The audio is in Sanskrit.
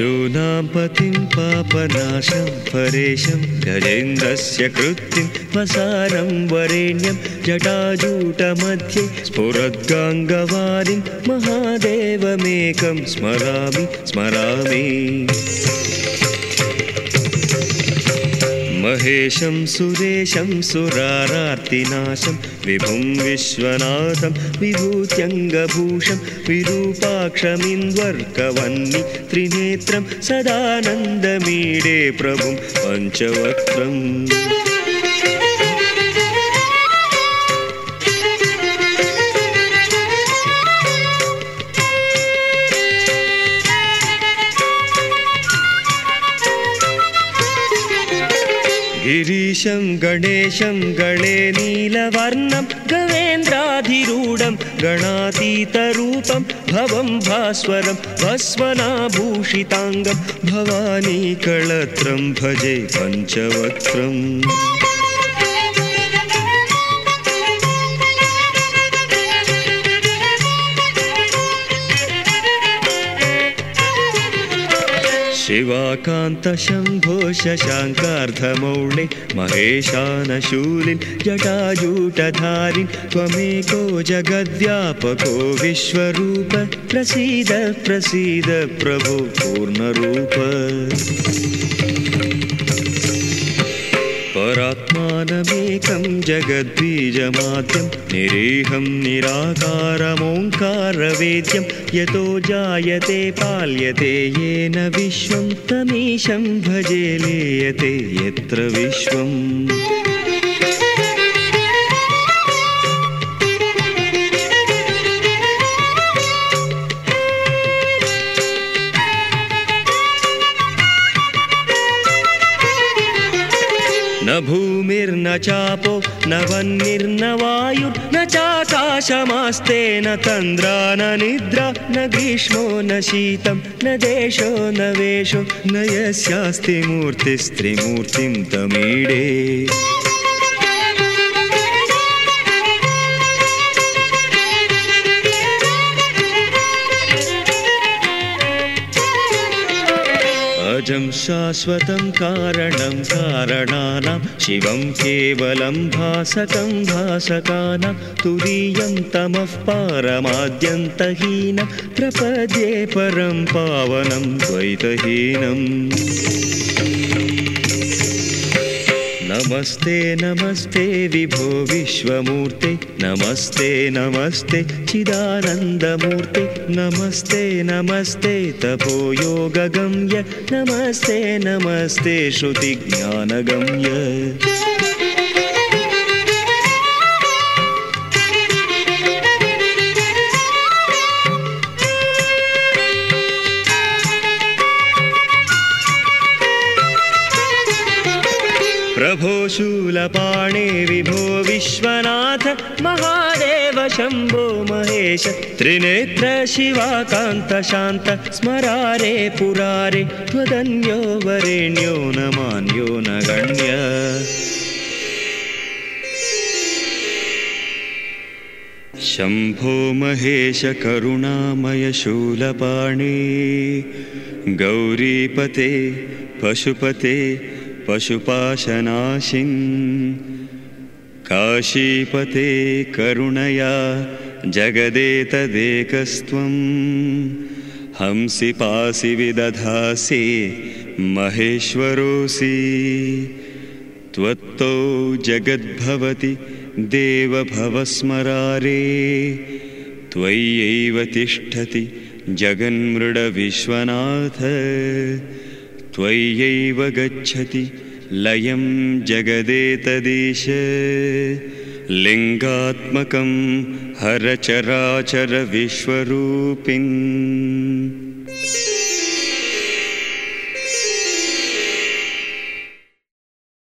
उमापतिं पापनाशं परेशं गजेन्द्रस्य कृत्तिं वसारं वरेण्यं जटाजूटमध्ये स्फुरद्गाङ्गवारिं महादेवमेकं स्मरामि स्मरामि। महेशं सुरेशं सुरारार्तिनाशं विभुं विश्वनाथं विभूत्यङ्गभूषं विरूपाक्षमिन्वर्कवन्नि त्रिनेत्रं सदानन्दमीडे प्रभुं पञ्चवक्त्रम् गिरीशं गणेशं गणे नीलवर्णं गवेन्द्राधिरूढं गणातीतरूपं भवं भास्वरं भस्वनाभूषिताङ्गं भवानीकळत्रं भजे पञ्चवक्त्रम् शिवाकान्तशम्भो शशाङ्कार्धमौळे महेशानशूलिन् जटाजूटधारिन् त्वमेको जगद्व्यापको विश्वरूप प्रसीद प्रसीद प्रभो पूर्णरूप। परात्मानमेकं जगद्बीजमाद्यं निरीहं निराकारमोङ्कारवेद्यं यतो जायते पाल्यते येन विश्वं तमीशं भजे लीयते यत्र विश्वम् न भूमिर्न चापो न वह्निर्न वायुर्न चाकाशमास्ते न तन्द्रा न निद्रा न ग्रीष्मो न शीतं न देशो न वेशो न यस्यास्ति मूर्तिस्त्रिमूर्तिं तमीडे अजं शाश्वतं कारणं कारणानां, शिवं केवलं भासकं भासकानां, तुरीयं तमः पारमाद्यन्तहीनं, प्रपद्ये परं पावनं द्वैतहीनम् नमस्ते नमस्ते विभो विश्वमूर्ते। नमस्ते नमस्ते चिदानन्दमूर्ते। नमस्ते नमस्ते तपो योगगम्य नमस्ते नमस्ते श्रुतिज्ञानगम्य प्रभो शूलपाणे विभो विश्वनाथ महादेव शम्भो महेश त्रिनेत्र शिवाकान्त शान्त स्मरारे पुरारे त्वदन्यो वरेण्यो न मान्यो न गण्य। शम्भो महेश करुणामय शूलपाणे गौरीपते पशुपते पशुपाशनाशिन्। काशीपते करुणया जगदेतदेकस्त्वं हंसि पासि विदधासि महेश्वरोऽसि। त्वत्तो जगद्भवति देवभवस्मरारे। त्वय्यैव तिष्ठति जगन्मृडविश्वनाथ त्वय्यैव गच्छति। लयं जगदेतदीश। लिङ्गात्मकं हरचराचरविश्वरूपिन्